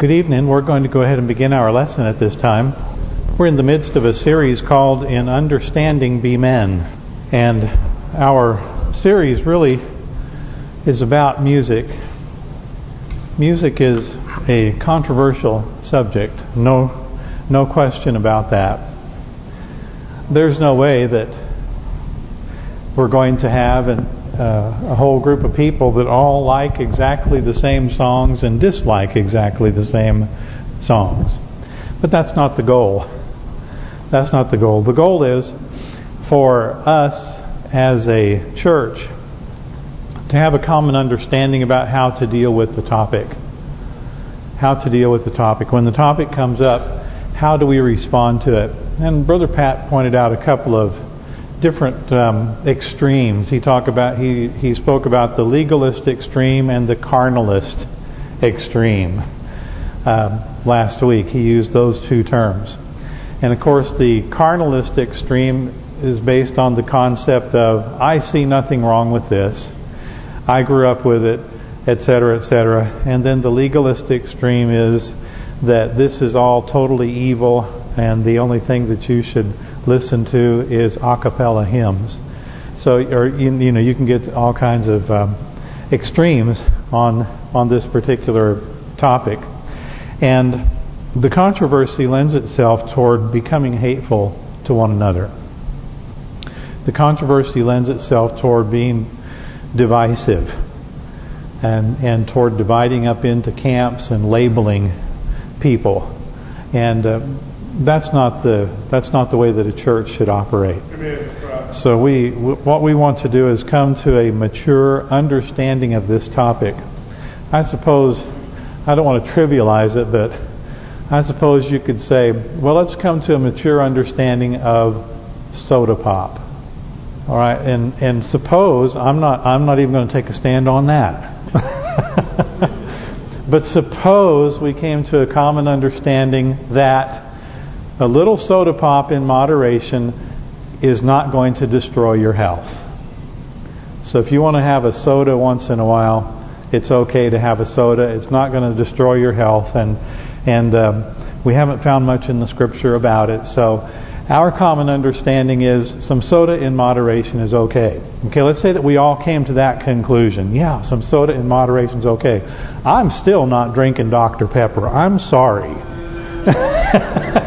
Good evening. We're going to go ahead and begin our lesson at this time. We're in the midst of a series called In Understanding Be Men. And our series really is about music. Music is a controversial subject. No no question about that. There's no way that we're going to have an, uh, a whole group of people that all like exactly the same songs and dislike exactly the same songs. But that's not the goal. That's not the goal. The goal is for us as a church to have a common understanding about how to deal with the topic. How to deal with the topic. When the topic comes up, how do we respond to it? And Brother Pat pointed out a couple of different um, extremes. He talked about he he spoke about the legalist extreme and the carnalist extreme um, last week. He used those two terms, and of course the carnalist extreme is based on the concept of I see nothing wrong with this, I grew up with it, etc., etc. And then the legalist extreme is that this is all totally evil, and the only thing that you should listen to is a cappella hymns. So, or you, you know, you can get all kinds of um, extremes on on this particular topic, and the controversy lends itself toward becoming hateful to one another. The controversy lends itself toward being divisive, and and toward dividing up into camps and labeling people, and. Uh, that's not the that's not the way that a church should operate. So we what we want to do is come to a mature understanding of this topic. I suppose I don't want to trivialize it, but I suppose you could say, well, let's come to a mature understanding of soda pop. All right, and and suppose I'm not I'm not even going to take a stand on that. but suppose we came to a common understanding that a little soda pop in moderation is not going to destroy your health. So if you want to have a soda once in a while, it's okay to have a soda. It's not going to destroy your health, and and um, we haven't found much in the Scripture about it. So our common understanding is some soda in moderation is okay. Okay, let's say that we all came to that conclusion. Yeah, some soda in moderation is okay. I'm still not drinking Dr. Pepper. I'm sorry.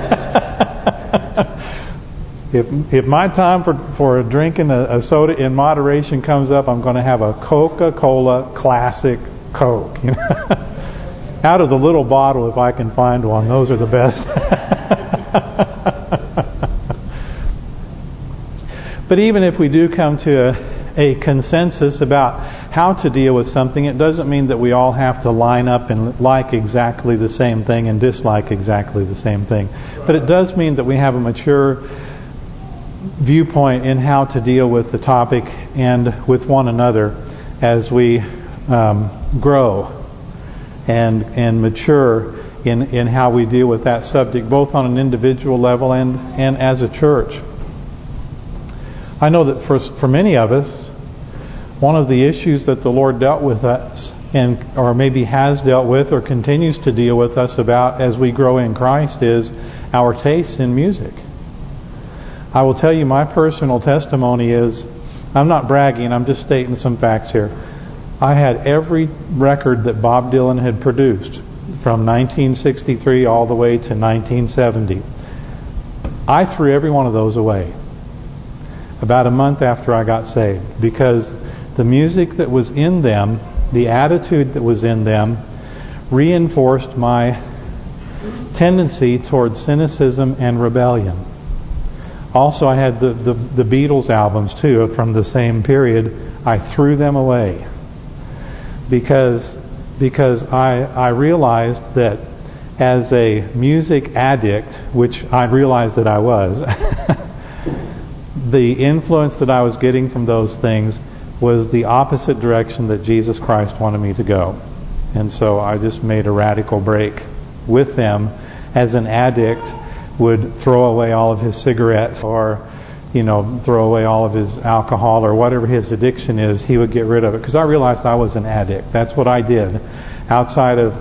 if if my time for for drinking a, a, soda in moderation comes up, I'm going to have a Coca-Cola Classic Coke. You know? Out of the little bottle, if I can find one, those are the best. but even if we do come to a, a consensus about how to deal with something, it doesn't mean that we all have to line up and like exactly the same thing and dislike exactly the same thing. But it does mean that we have a mature viewpoint in how to deal with the topic and with one another as we um, grow and and mature in in how we deal with that subject, both on an individual level and and as a church. I know that for for many of us, one of the issues that the Lord dealt with us and or maybe has dealt with or continues to deal with us about as we grow in Christ is our tastes in music. I will tell you my personal testimony is, I'm not bragging, I'm just stating some facts here. I had every record that Bob Dylan had produced from 1963 all the way to 1970. I threw every one of those away about a month after I got saved because the music that was in them, the attitude that was in them, reinforced my tendency towards cynicism and rebellion. Also, I had the, the, the Beatles albums, too, from the same period. I threw them away because because I I realized that as a music addict, which I realized that I was, the influence that I was getting from those things was the opposite direction that Jesus Christ wanted me to go. And so I just made a radical break with them as an addict would throw away all of his cigarettes or you know, throw away all of his alcohol or whatever his addiction is, he would get rid of it. Because I realized I was an addict. That's what I did. Outside of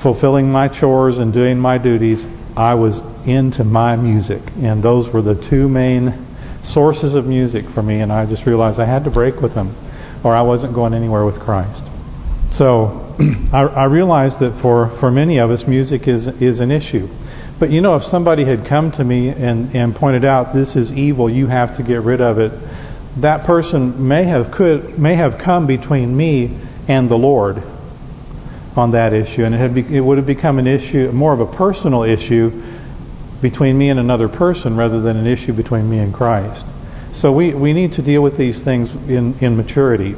fulfilling my chores and doing my duties, I was into my music. And those were the two main sources of music for me. And I just realized I had to break with them or I wasn't going anywhere with Christ. So I, I realized that for, for many of us, music is is an issue. But you know, if somebody had come to me and, and pointed out, this is evil, you have to get rid of it, that person may have could may have come between me and the Lord on that issue, and it had be, it would have become an issue, more of a personal issue between me and another person rather than an issue between me and Christ. So we we need to deal with these things in in maturity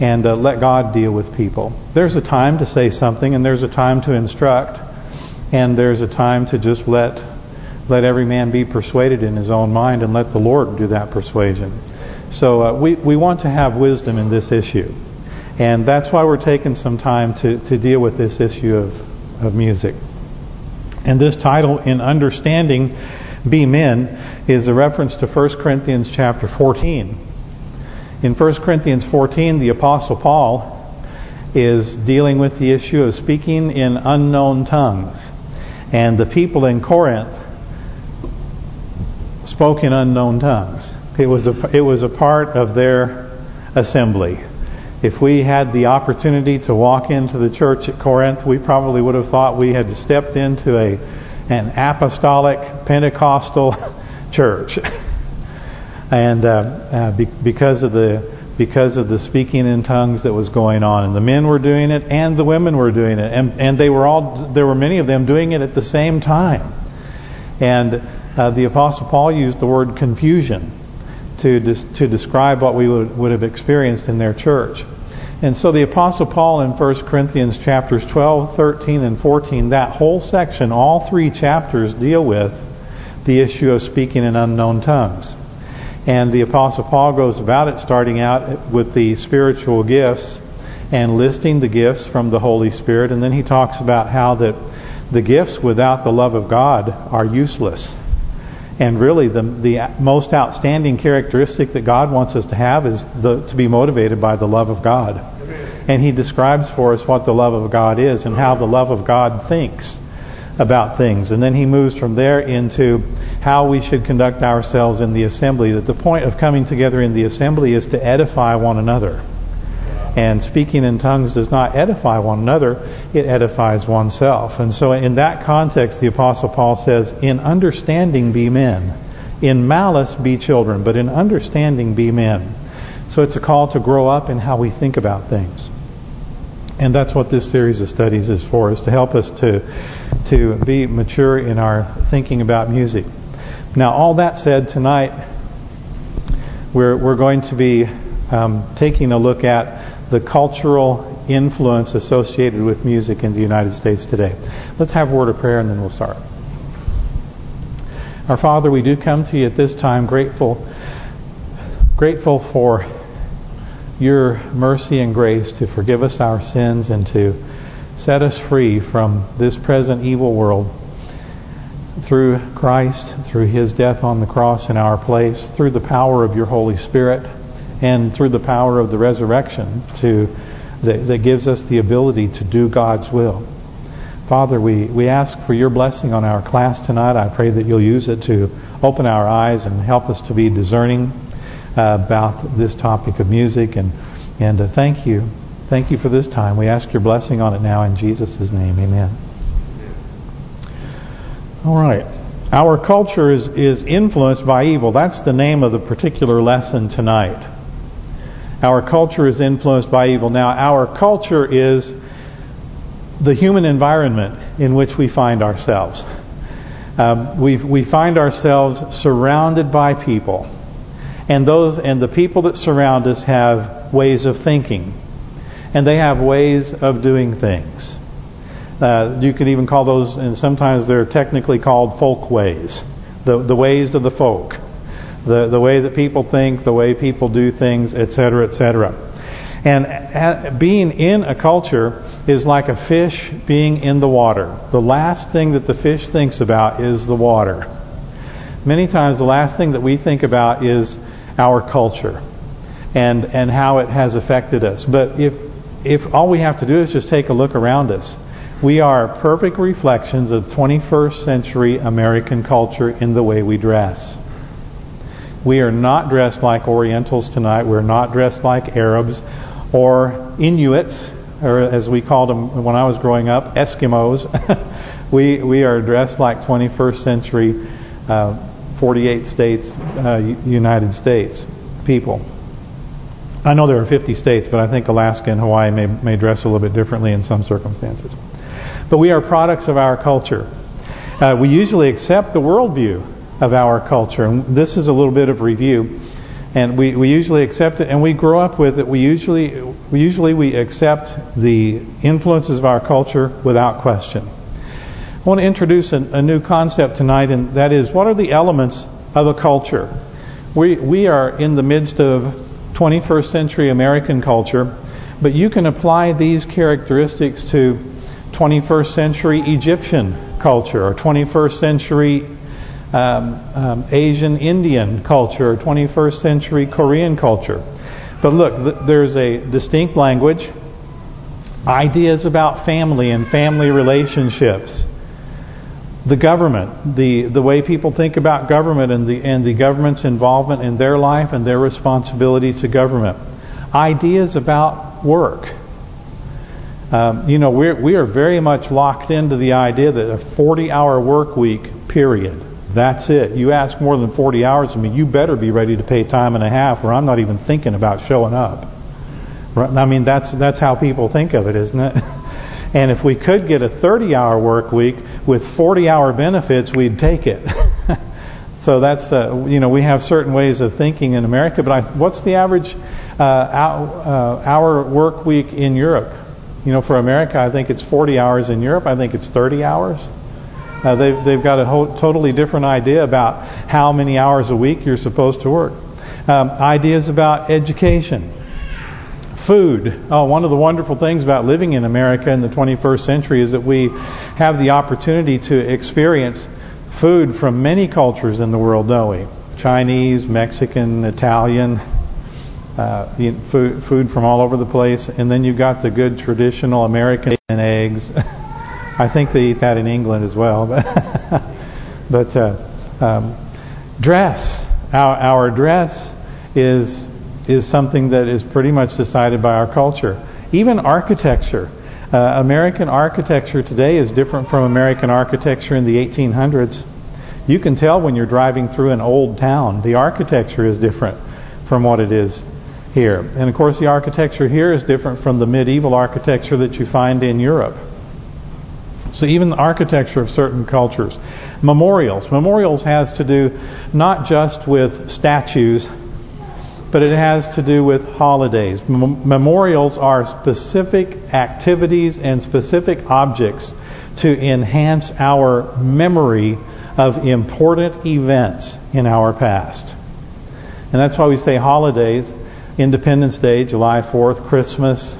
and uh, let God deal with people. There's a time to say something, and there's a time to instruct, and there's a time to just let let every man be persuaded in his own mind and let the Lord do that persuasion. So uh, we, we want to have wisdom in this issue. And that's why we're taking some time to, to deal with this issue of, of music. And this title, In Understanding Be Men, is a reference to 1 Corinthians chapter 14. In 1 Corinthians 14, the Apostle Paul is dealing with the issue of speaking in unknown tongues. And the people in Corinth spoke in unknown tongues. It was a it was a part of their assembly. If we had the opportunity to walk into the church at Corinth, we probably would have thought we had stepped into a an apostolic Pentecostal church, and uh, uh, be, because of the because of the speaking in tongues that was going on, and the men were doing it, and the women were doing it, and and they were all there were many of them doing it at the same time, and uh, the Apostle Paul used the word confusion to to describe what we would, would have experienced in their church. And so the Apostle Paul in 1 Corinthians chapters 12, 13, and 14, that whole section, all three chapters deal with the issue of speaking in unknown tongues. And the Apostle Paul goes about it starting out with the spiritual gifts and listing the gifts from the Holy Spirit. And then he talks about how that the gifts without the love of God are useless. And really, the the most outstanding characteristic that God wants us to have is the, to be motivated by the love of God. And He describes for us what the love of God is and how the love of God thinks about things. And then He moves from there into how we should conduct ourselves in the assembly. That the point of coming together in the assembly is to edify one another. And speaking in tongues does not edify one another, it edifies oneself. And so in that context, the Apostle Paul says, In understanding be men, in malice be children, but in understanding be men. So it's a call to grow up in how we think about things. And that's what this series of studies is for, is to help us to to be mature in our thinking about music. Now, all that said, tonight we're we're going to be um, taking a look at the cultural influence associated with music in the United States today. Let's have a word of prayer and then we'll start. Our Father, we do come to you at this time grateful grateful for your mercy and grace to forgive us our sins and to set us free from this present evil world through Christ, through His death on the cross in our place, through the power of your Holy Spirit, and through the power of the resurrection to that, that gives us the ability to do God's will. Father, we, we ask for your blessing on our class tonight. I pray that you'll use it to open our eyes and help us to be discerning about this topic of music. And and uh, thank you. Thank you for this time. We ask your blessing on it now in Jesus' name. Amen. All right. Our culture is, is influenced by evil. That's the name of the particular lesson tonight. Our culture is influenced by evil. Now, our culture is the human environment in which we find ourselves. Um, we we find ourselves surrounded by people, and those and the people that surround us have ways of thinking, and they have ways of doing things. Uh, you can even call those, and sometimes they're technically called folk ways, the the ways of the folk the the way that people think, the way people do things, etc., etc. And being in a culture is like a fish being in the water. The last thing that the fish thinks about is the water. Many times the last thing that we think about is our culture and and how it has affected us. But if if all we have to do is just take a look around us, We are perfect reflections of 21st century American culture in the way we dress. We are not dressed like Orientals tonight. We're not dressed like Arabs or Inuits, or as we called them when I was growing up, Eskimos. we we are dressed like 21st century, uh, 48 states, uh, United States people. I know there are 50 states, but I think Alaska and Hawaii may may dress a little bit differently in some circumstances. But we are products of our culture. Uh, we usually accept the worldview of our culture. And this is a little bit of review. And we, we usually accept it and we grow up with it. We usually we usually we accept the influences of our culture without question. I want to introduce a, a new concept tonight and that is what are the elements of a culture? We we are in the midst of 21st century American culture, but you can apply these characteristics to 21st century Egyptian culture or 21st century um, um, Asian Indian culture or 21st century Korean culture. But look, th there's a distinct language, ideas about family and family relationships, the government, the the way people think about government and the and the government's involvement in their life and their responsibility to government, ideas about work. Um, you know, we're we are very much locked into the idea that a 40-hour work week, period. That's it. You ask more than 40 hours of me, you better be ready to pay time and a half, or I'm not even thinking about showing up. I mean, that's that's how people think of it, isn't it? And if we could get a 30-hour work week with 40-hour benefits, we'd take it. so that's, uh, you know, we have certain ways of thinking in America. But I, what's the average uh, uh hour work week in Europe? You know, for America, I think it's 40 hours. In Europe, I think it's 30 hours. Uh, they've they've got a whole, totally different idea about how many hours a week you're supposed to work. Um, ideas about education, food. Oh, one of the wonderful things about living in America in the 21st century is that we have the opportunity to experience food from many cultures in the world, don't we? Chinese, Mexican, Italian, uh, food, food from all over the place. And then you've got the good traditional American eggs. I think they eat that in England as well. but uh, um, dress, our our dress is is something that is pretty much decided by our culture. Even architecture. Uh, American architecture today is different from American architecture in the 1800s. You can tell when you're driving through an old town. The architecture is different from what it is here. And of course the architecture here is different from the medieval architecture that you find in Europe. So even the architecture of certain cultures. Memorials. Memorials has to do not just with statues, but it has to do with holidays. Mem memorials are specific activities and specific objects to enhance our memory of important events in our past. And that's why we say holidays, Independence Day, July 4th, Christmas.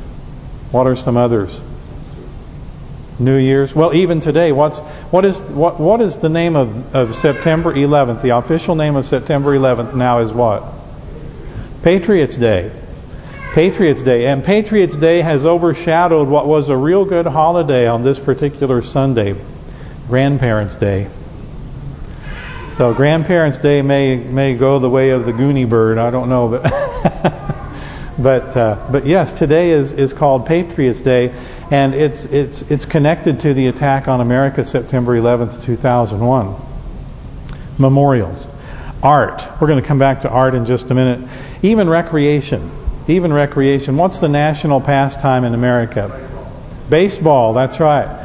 What are some others? New Year's. Well, even today, what's what is what what is the name of of September 11th? The official name of September 11th now is what? Patriots Day. Patriots Day. And Patriots Day has overshadowed what was a real good holiday on this particular Sunday, Grandparents' Day. So Grandparents' Day may may go the way of the Goonie bird. I don't know, but but uh, but yes, today is is called Patriots Day and it's it's it's connected to the attack on America September 11th, 2001. Memorials. Art. We're going to come back to art in just a minute. Even recreation. Even recreation. What's the national pastime in America? Baseball. That's right.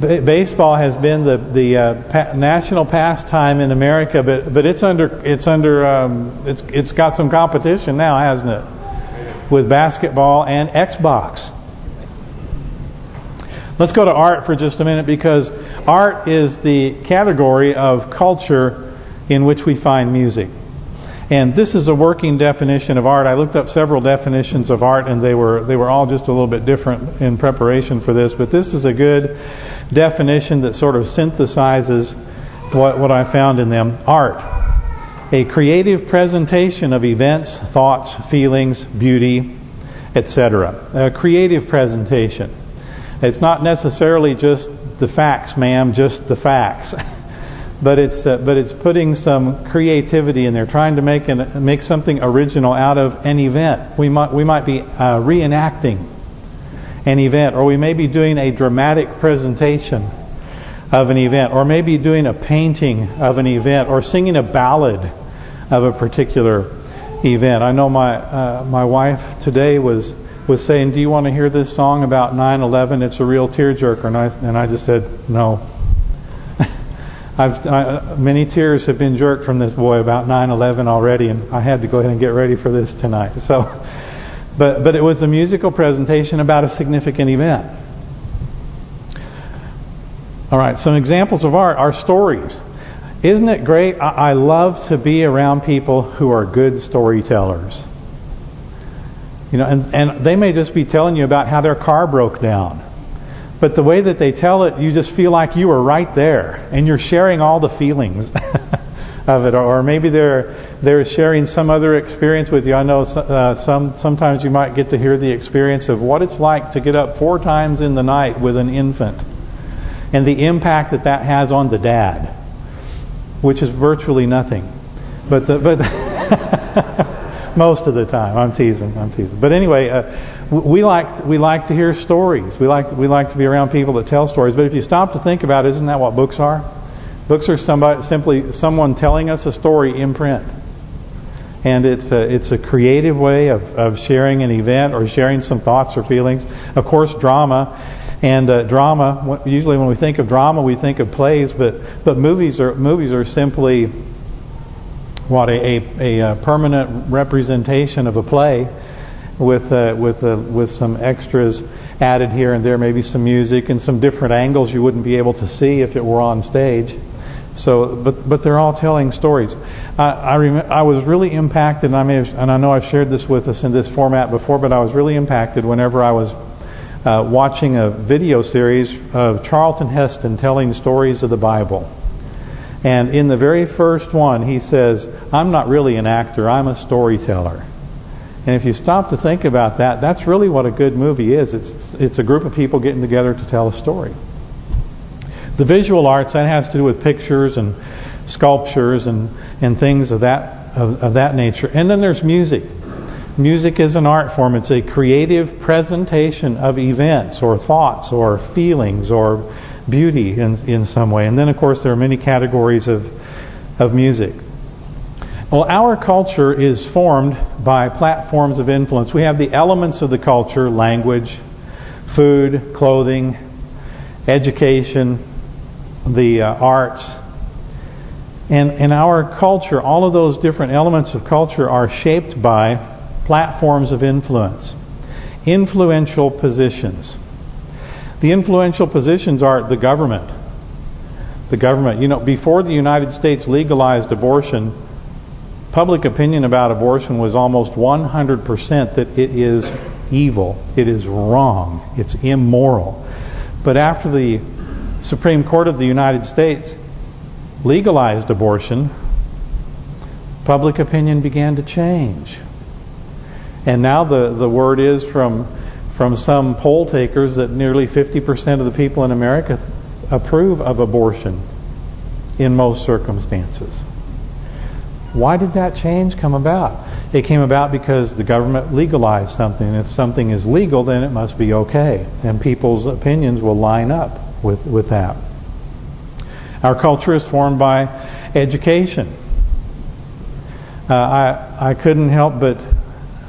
Baseball has been the the uh, pa national pastime in America, but but it's under it's under um, it's it's got some competition now, hasn't it? With basketball and Xbox. Let's go to art for just a minute because art is the category of culture in which we find music. And this is a working definition of art. I looked up several definitions of art and they were they were all just a little bit different in preparation for this, but this is a good definition that sort of synthesizes what what I found in them. Art. A creative presentation of events, thoughts, feelings, beauty, etc. A creative presentation. It's not necessarily just the facts, ma'am, just the facts. but it's uh, but it's putting some creativity in there, trying to make an make something original out of an event. We might we might be uh, reenacting an event, or we may be doing a dramatic presentation of an event, or maybe doing a painting of an event, or singing a ballad of a particular event. I know my uh, my wife today was was saying, "Do you want to hear this song about 9/11? It's a real tearjerker." And I and I just said, "No." I've I, many tears have been jerked from this boy about 9/11 already, and I had to go ahead and get ready for this tonight. So, but but it was a musical presentation about a significant event. All right, some examples of art are stories. Isn't it great? I, I love to be around people who are good storytellers. You know, and and they may just be telling you about how their car broke down but the way that they tell it, you just feel like you were right there, and you're sharing all the feelings of it, or maybe they're they're sharing some other experience with you. I know uh, some sometimes you might get to hear the experience of what it's like to get up four times in the night with an infant, and the impact that that has on the dad, which is virtually nothing. But the but. most of the time. I'm teasing. I'm teasing. But anyway, uh, we like we like to hear stories. We like we like to be around people that tell stories. But if you stop to think about, it, isn't that what books are? Books are somebody simply someone telling us a story in print. And it's a, it's a creative way of, of sharing an event or sharing some thoughts or feelings. Of course, drama. And uh, drama, usually when we think of drama, we think of plays, but but movies are movies are simply what a, a, a uh, permanent representation of a play with uh, with uh, with some extras added here and there, maybe some music and some different angles you wouldn't be able to see if it were on stage. So, but but they're all telling stories. I I, I was really impacted, and I may have, and I know I've shared this with us in this format before, but I was really impacted whenever I was uh, watching a video series of Charlton Heston telling stories of the Bible. And in the very first one, he says, I'm not really an actor, I'm a storyteller. And if you stop to think about that, that's really what a good movie is. It's it's a group of people getting together to tell a story. The visual arts, that has to do with pictures and sculptures and, and things of that of, of that nature. And then there's music. Music is an art form. It's a creative presentation of events or thoughts or feelings or beauty in in some way. And then, of course, there are many categories of of music. Well, our culture is formed by platforms of influence. We have the elements of the culture, language, food, clothing, education, the uh, arts. And in our culture, all of those different elements of culture are shaped by platforms of influence, influential positions. The influential positions are the government. The government. You know, before the United States legalized abortion, public opinion about abortion was almost 100% that it is evil. It is wrong. It's immoral. But after the Supreme Court of the United States legalized abortion, public opinion began to change. And now the, the word is from from some poll takers that nearly 50% of the people in America approve of abortion in most circumstances. Why did that change come about? It came about because the government legalized something. If something is legal, then it must be okay. And people's opinions will line up with, with that. Our culture is formed by education. Uh, I I couldn't help but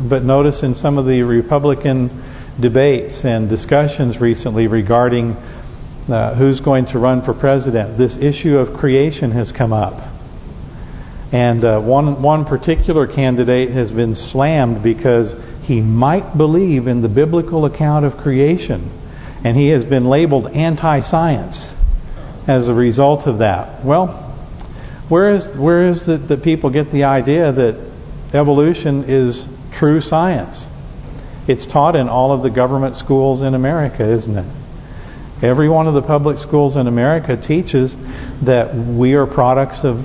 but notice in some of the Republican debates and discussions recently regarding uh, who's going to run for president. This issue of creation has come up. And uh, one one particular candidate has been slammed because he might believe in the biblical account of creation. And he has been labeled anti-science as a result of that. Well, where is where is that people get the idea that evolution is true science? It's taught in all of the government schools in America, isn't it? Every one of the public schools in America teaches that we are products of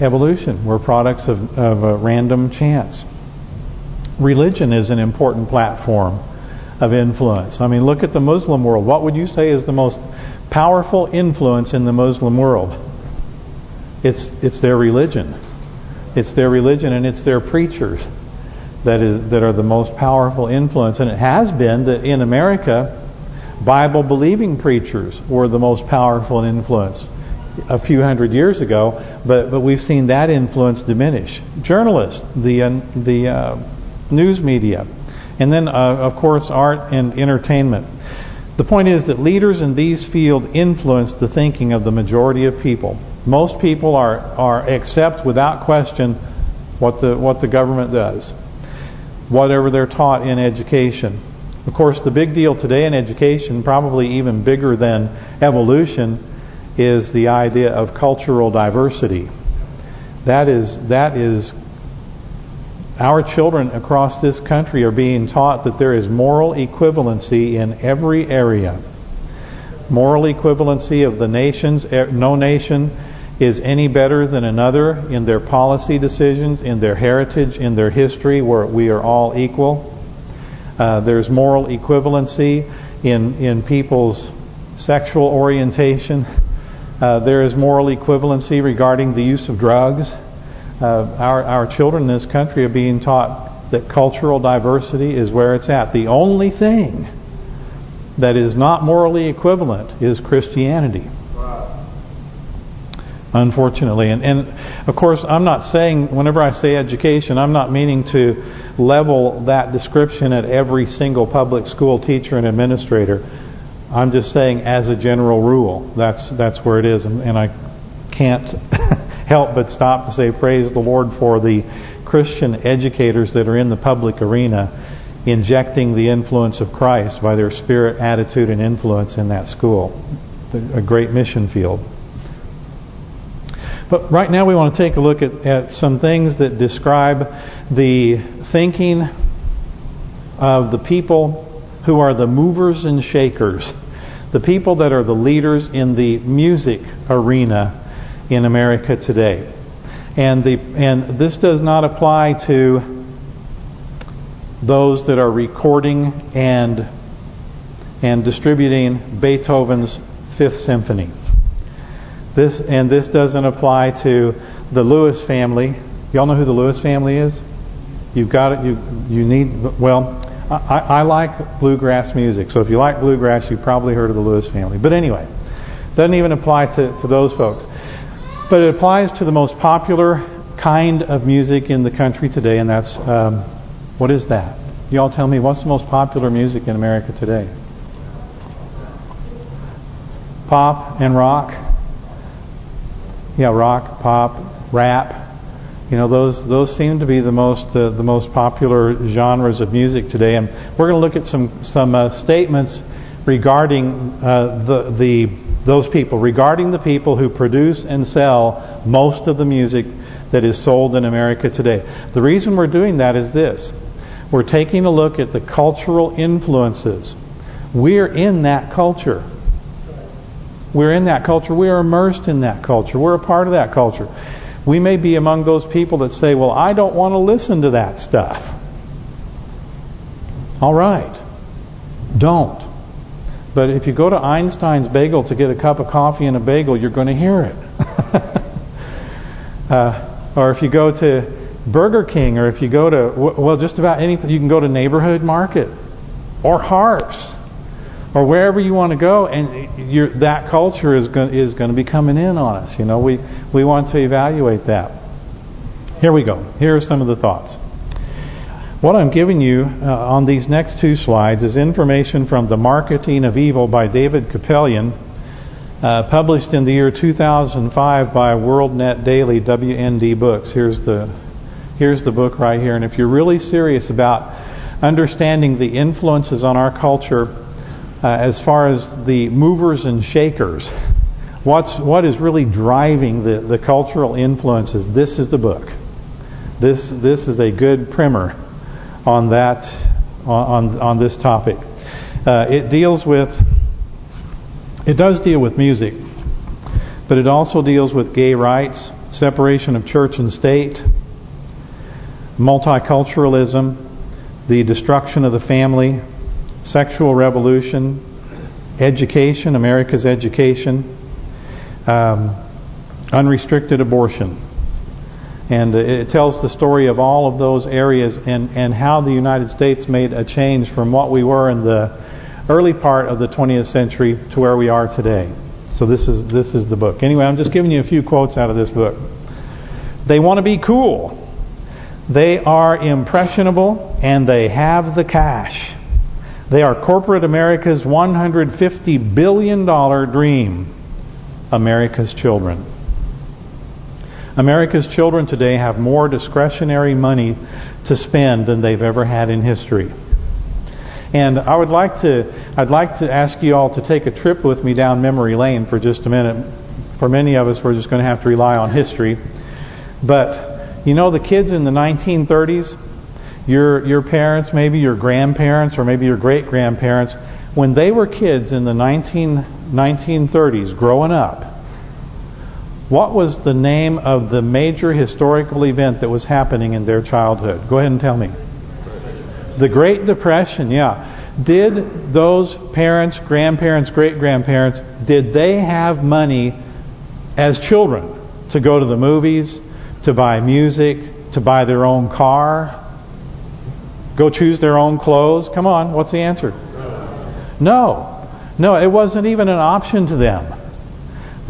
evolution. We're products of, of a random chance. Religion is an important platform of influence. I mean, look at the Muslim world. What would you say is the most powerful influence in the Muslim world? It's it's their religion. It's their religion and it's their preachers that is that are the most powerful influence. And it has been that in America, Bible-believing preachers were the most powerful influence a few hundred years ago, but but we've seen that influence diminish. Journalists, the uh, the uh, news media, and then uh, of course art and entertainment. The point is that leaders in these fields influence the thinking of the majority of people. Most people are are accept without question what the what the government does, whatever they're taught in education. Of course, the big deal today in education, probably even bigger than evolution, is the idea of cultural diversity. That is that is our children across this country are being taught that there is moral equivalency in every area. Moral equivalency of the nations. No nation is any better than another in their policy decisions, in their heritage, in their history, where we are all equal. Uh, there's moral equivalency in in people's sexual orientation. Uh, there is moral equivalency regarding the use of drugs. Uh, our our children in this country are being taught that cultural diversity is where it's at. The only thing that is not morally equivalent is Christianity. Unfortunately, and and of course, I'm not saying whenever I say education, I'm not meaning to level that description at every single public school teacher and administrator. I'm just saying as a general rule, that's that's where it is, and, and I can't help but stop to say praise the Lord for the Christian educators that are in the public arena injecting the influence of Christ by their spirit, attitude, and influence in that school. A great mission field. But right now we want to take a look at, at some things that describe the thinking of the people who are the movers and shakers. The people that are the leaders in the music arena in America today. And the and this does not apply to those that are recording and and distributing Beethoven's Fifth Symphony. This and this doesn't apply to the Lewis family. Y'all know who the Lewis family is? You've got it. You you need well. I, I like bluegrass music, so if you like bluegrass, you've probably heard of the Lewis family. But anyway, doesn't even apply to to those folks. But it applies to the most popular kind of music in the country today, and that's um, what is that? Y'all tell me what's the most popular music in America today? Pop and rock. Yeah, rock, pop, rap. You know, those those seem to be the most uh, the most popular genres of music today, and we're going to look at some some uh, statements regarding uh, the the those people, regarding the people who produce and sell most of the music that is sold in America today. The reason we're doing that is this: we're taking a look at the cultural influences. We're in that culture. We're in that culture. We are immersed in that culture. We're a part of that culture. We may be among those people that say, well, I don't want to listen to that stuff. All right. Don't. But if you go to Einstein's Bagel to get a cup of coffee and a bagel, you're going to hear it. uh, or if you go to Burger King, or if you go to, well, just about anything, you can go to Neighborhood Market, or Harps, or wherever you want to go, and that culture is going is going to be coming in on us. You know, we we want to evaluate that. Here we go. Here are some of the thoughts. What I'm giving you uh, on these next two slides is information from The Marketing of Evil by David Kupelian, uh, published in the year 2005 by WorldNet Daily WND Books. Here's the here's the book right here. And if you're really serious about understanding the influences on our culture uh, as far as the movers and shakers, what's what is really driving the the cultural influences. This is the book. This this is a good primer on that on on this topic. Uh, it deals with it does deal with music, but it also deals with gay rights, separation of church and state, multiculturalism, the destruction of the family, sexual revolution, education, America's education, um, unrestricted abortion. And it tells the story of all of those areas and, and how the United States made a change from what we were in the early part of the 20th century to where we are today. So this is this is the book. Anyway, I'm just giving you a few quotes out of this book. They want to be cool. They are impressionable and they have the cash. They are corporate America's $150 billion dream. America's children. America's children today have more discretionary money to spend than they've ever had in history. And I would like to I'd like to ask you all to take a trip with me down memory lane for just a minute. For many of us, we're just going to have to rely on history. But you know the kids in the 1930s, your your parents, maybe your grandparents, or maybe your great-grandparents, when they were kids in the 19, 1930s, growing up, what was the name of the major historical event that was happening in their childhood? Go ahead and tell me. The Great Depression, yeah. Did those parents, grandparents, great-grandparents, did they have money as children to go to the movies, to buy music, to buy their own car, go choose their own clothes? Come on, what's the answer? No. No, it wasn't even an option to them.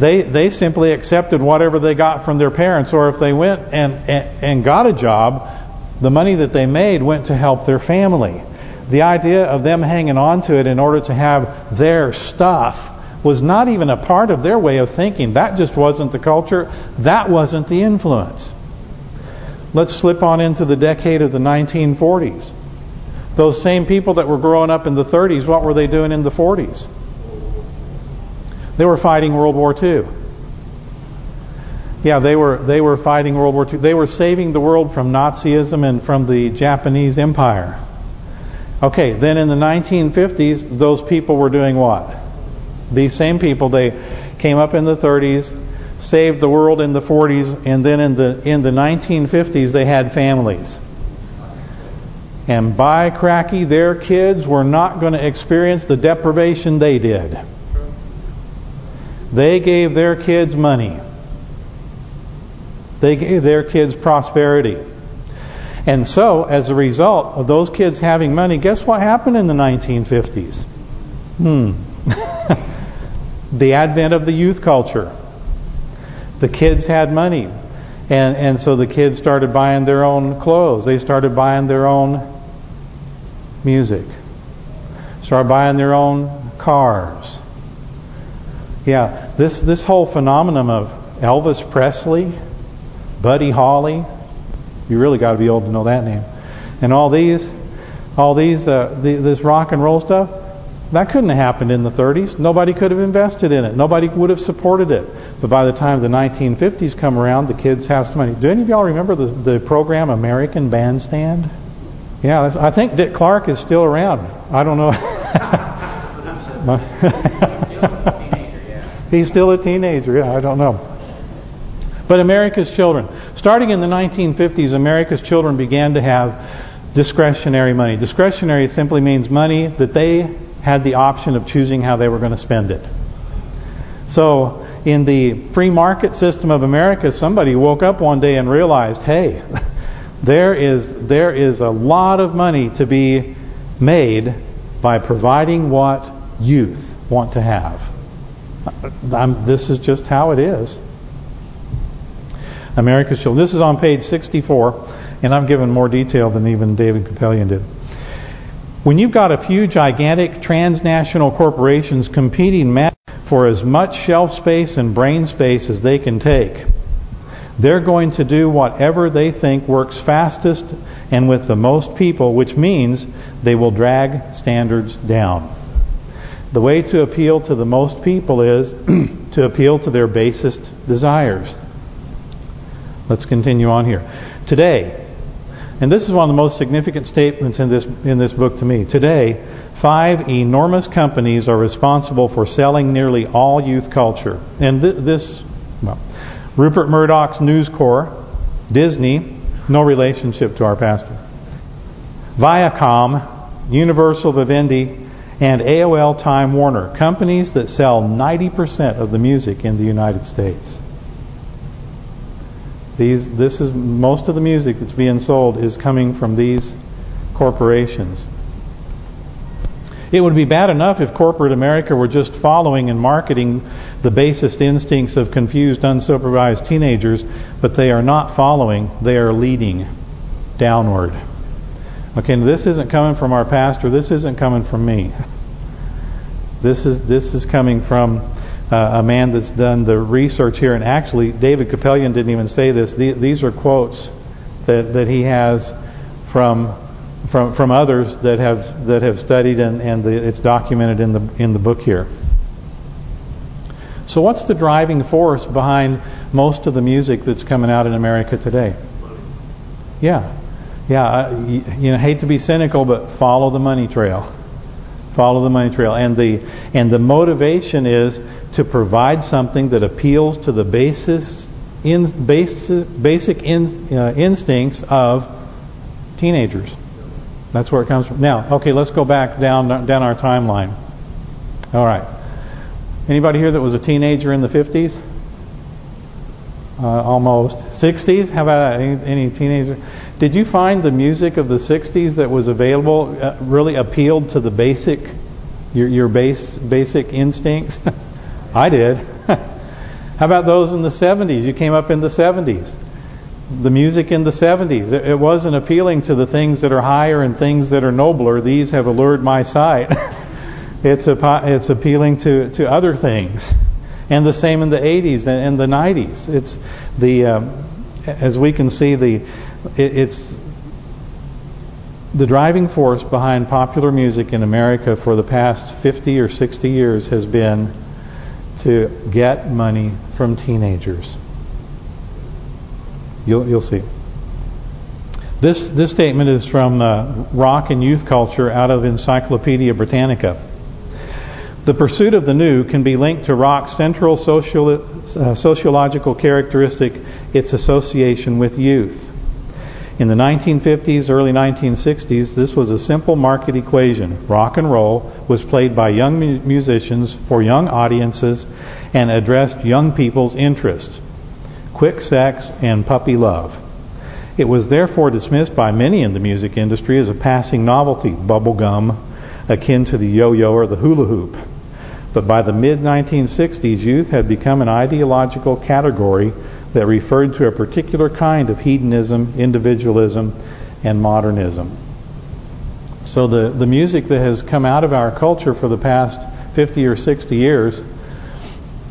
They they simply accepted whatever they got from their parents, or if they went and, and, and got a job, the money that they made went to help their family. The idea of them hanging on to it in order to have their stuff was not even a part of their way of thinking. That just wasn't the culture. That wasn't the influence. Let's slip on into the decade of the 1940s. Those same people that were growing up in the 30s, what were they doing in the 40s? They were fighting World War II. Yeah, they were they were fighting World War II. They were saving the world from Nazism and from the Japanese Empire. Okay, then in the 1950s, those people were doing what? These same people, they came up in the 30s, saved the world in the 40s, and then in the in the 1950s, they had families. And by cracky, their kids were not going to experience the deprivation they did. They gave their kids money. They gave their kids prosperity. And so, as a result of those kids having money, guess what happened in the 1950s? Hmm. the advent of the youth culture. The kids had money. And and so the kids started buying their own clothes. They started buying their own music. Started buying their own cars. Yeah, this this whole phenomenon of Elvis Presley, Buddy Holly, you really got to be old to know that name, and all these, all these, uh, the, this rock and roll stuff, that couldn't have happened in the 30s. Nobody could have invested in it. Nobody would have supported it. But by the time the 1950s come around, the kids have some money. Do any of y'all remember the the program American Bandstand? Yeah, I think Dick Clark is still around. I don't know. He's still a teenager. Yeah, I don't know. But America's children. Starting in the 1950s, America's children began to have discretionary money. Discretionary simply means money that they had the option of choosing how they were going to spend it. So, in the free market system of America, somebody woke up one day and realized, hey, there is there is a lot of money to be made by providing what youth want to have. I'm, this is just how it is. America's Children. This is on page 64, and I'm given more detail than even David Kupelian did. When you've got a few gigantic transnational corporations competing for as much shelf space and brain space as they can take, they're going to do whatever they think works fastest and with the most people, which means they will drag standards down. The way to appeal to the most people is to appeal to their basest desires. Let's continue on here. Today, and this is one of the most significant statements in this in this book to me. Today, five enormous companies are responsible for selling nearly all youth culture. And th this, well, Rupert Murdoch's News Corp, Disney, no relationship to our pastor. Viacom, Universal Vivendi, and AOL Time Warner, companies that sell 90% of the music in the United States. These, this is most of the music that's being sold is coming from these corporations. It would be bad enough if corporate America were just following and marketing the basest instincts of confused, unsupervised teenagers, but they are not following, they are leading downward. Okay, this isn't coming from our pastor, this isn't coming from me. This is this is coming from uh, a man that's done the research here, and actually David Kupelian didn't even say this. These are quotes that that he has from from from others that have that have studied and and the, it's documented in the in the book here. So what's the driving force behind most of the music that's coming out in America today? Yeah, yeah. you, you know, hate to be cynical, but follow the money trail. Follow the money trail, and the and the motivation is to provide something that appeals to the basis in basis basic in, uh, instincts of teenagers. That's where it comes from. Now, okay, let's go back down down our timeline. All right. Anybody here that was a teenager in the 50s? Uh, almost. 60s? How about any, any teenager? Did you find the music of the 60s that was available uh, really appealed to the basic, your your base basic instincts? I did. How about those in the 70s? You came up in the 70s the music in the 70s. It, wasn't appealing to the things that are higher and things that are nobler. These have allured my sight. it's it's appealing to to other things, and the same in the 80s and, the 90s. It's the um, as we can see the it, it's the driving force behind popular music in America for the past 50 or 60 years has been to get money from teenagers. You'll you'll see. This this statement is from uh, Rock and Youth Culture out of Encyclopedia Britannica. The pursuit of the new can be linked to rock's central social, uh, sociological characteristic, its association with youth. In the 1950s, early 1960s, this was a simple market equation. Rock and roll was played by young mu musicians for young audiences and addressed young people's interests quick sex, and puppy love. It was therefore dismissed by many in the music industry as a passing novelty, bubblegum, akin to the yo-yo or the hula hoop. But by the mid-1960s, youth had become an ideological category that referred to a particular kind of hedonism, individualism, and modernism. So the, the music that has come out of our culture for the past 50 or 60 years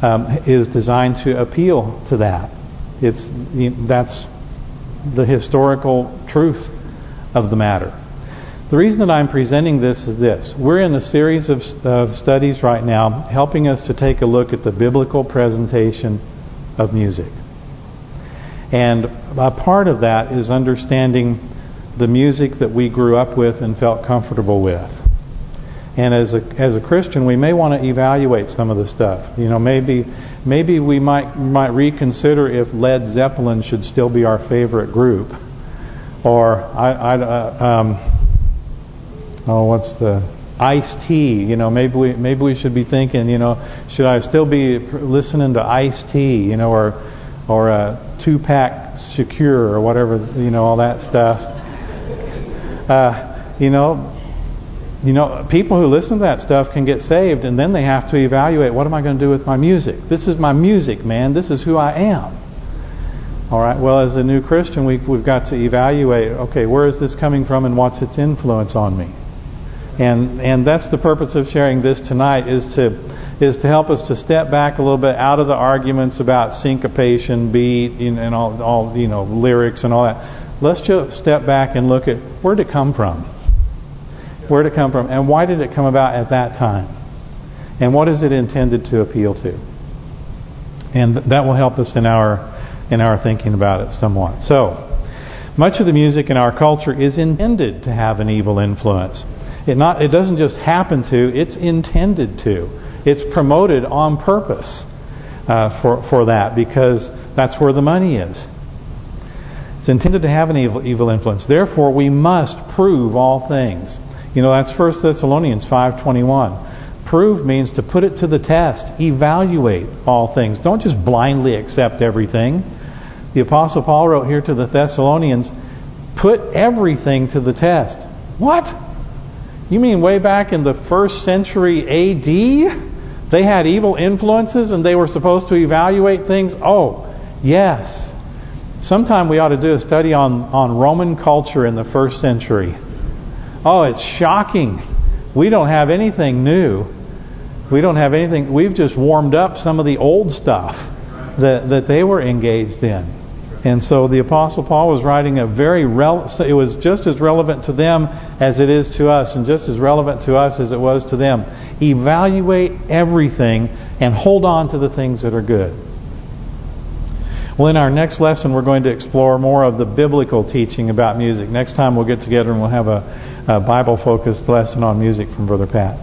um, is designed to appeal to that. It's That's the historical truth of the matter. The reason that I'm presenting this is this. We're in a series of, of studies right now helping us to take a look at the biblical presentation of music. And a part of that is understanding the music that we grew up with and felt comfortable with. And as a as a Christian, we may want to evaluate some of the stuff. You know, maybe maybe we might might reconsider if Led Zeppelin should still be our favorite group, or I, I uh, um, oh, what's the Ice T? You know, maybe we maybe we should be thinking, you know, should I still be listening to Ice T? You know, or or a Pack Secure or whatever, you know, all that stuff. Uh, you know, you know, people who listen to that stuff can get saved, and then they have to evaluate, what am I going to do with my music? This is my music, man. This is who I am. All right, well, as a new Christian, we, we've got to evaluate, okay, where is this coming from and what's its influence on me? And and that's the purpose of sharing this tonight is to is to help us to step back a little bit out of the arguments about syncopation, beat, and all all you know lyrics and all that. Let's just step back and look at where did it come from where did it come from? And why did it come about at that time? And what is it intended to appeal to? And that will help us in our in our thinking about it somewhat. So, much of the music in our culture is intended to have an evil influence. It not it doesn't just happen to, it's intended to. It's promoted on purpose uh, for for that because that's where the money is. It's intended to have an evil evil influence. Therefore, we must prove all things. You know, that's 1 Thessalonians 5.21. Prove means to put it to the test. Evaluate all things. Don't just blindly accept everything. The Apostle Paul wrote here to the Thessalonians, put everything to the test. What? You mean way back in the first century A.D.? They had evil influences and they were supposed to evaluate things? Oh, yes. Sometime we ought to do a study on, on Roman culture in the first century. Oh, it's shocking. We don't have anything new. We don't have anything. We've just warmed up some of the old stuff that that they were engaged in. And so the Apostle Paul was writing a very it was just as relevant to them as it is to us and just as relevant to us as it was to them. Evaluate everything and hold on to the things that are good. Well, in our next lesson, we're going to explore more of the biblical teaching about music. Next time we'll get together and we'll have a, a Bible-focused lesson on music from Brother Pat.